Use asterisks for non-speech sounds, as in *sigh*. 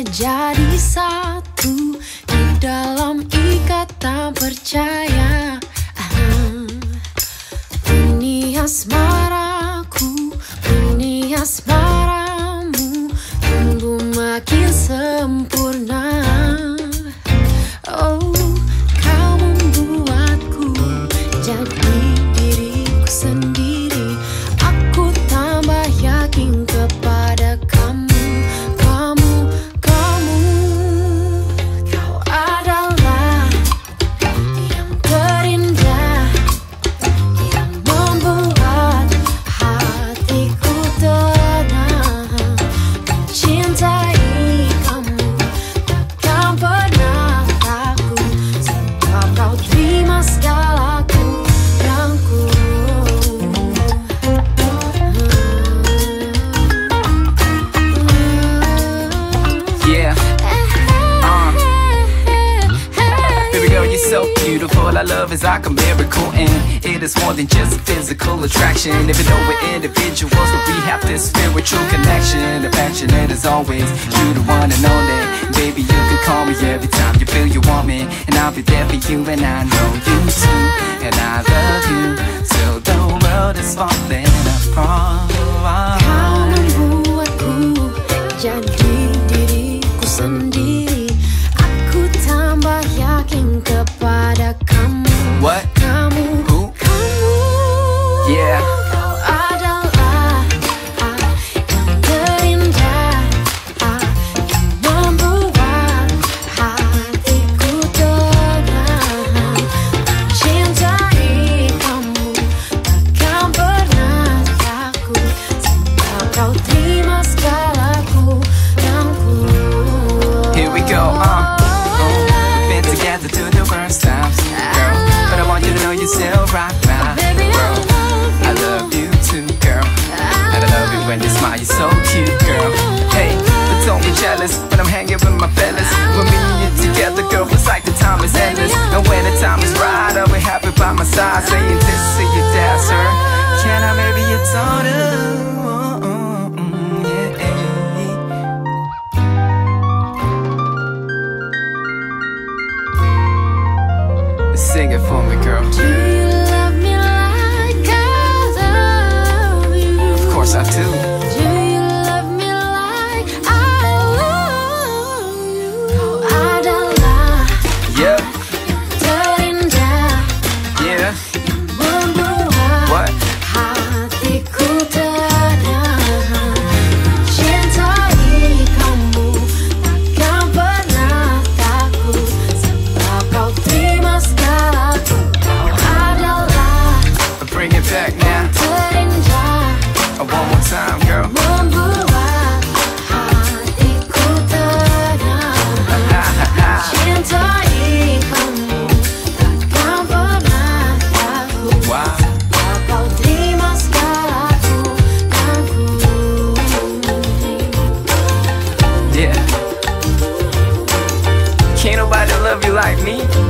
Jadi satu di dalam ikatan percaya. Ah, Ini asmaraku, ini asmaramu Tumbuh makin sempurna. Oh, kau membuatku jadi love is like a miracle, and it is more than just physical attraction. Even though we're individuals, but we have this spiritual connection. Affectionate as always, you the one and only. Baby, you can call me every time you feel you want me, and I'll be there for you, and I know you too. And I love you till the world is falling apart. Kau membuatku jadi What? Still right Baby, I girl. love I love you too, girl. And I love it when you smile, you're so cute, girl. Hey, but don't be jealous when I'm hanging with my fellas. When me and you together, girl, it's like the time is endless. And when the time is right, I'll be happy by my side, saying this to your dad, sir. Can I marry your daughter? Bring it back now. Uh, One more time, girl. *laughs* Membuat you like me?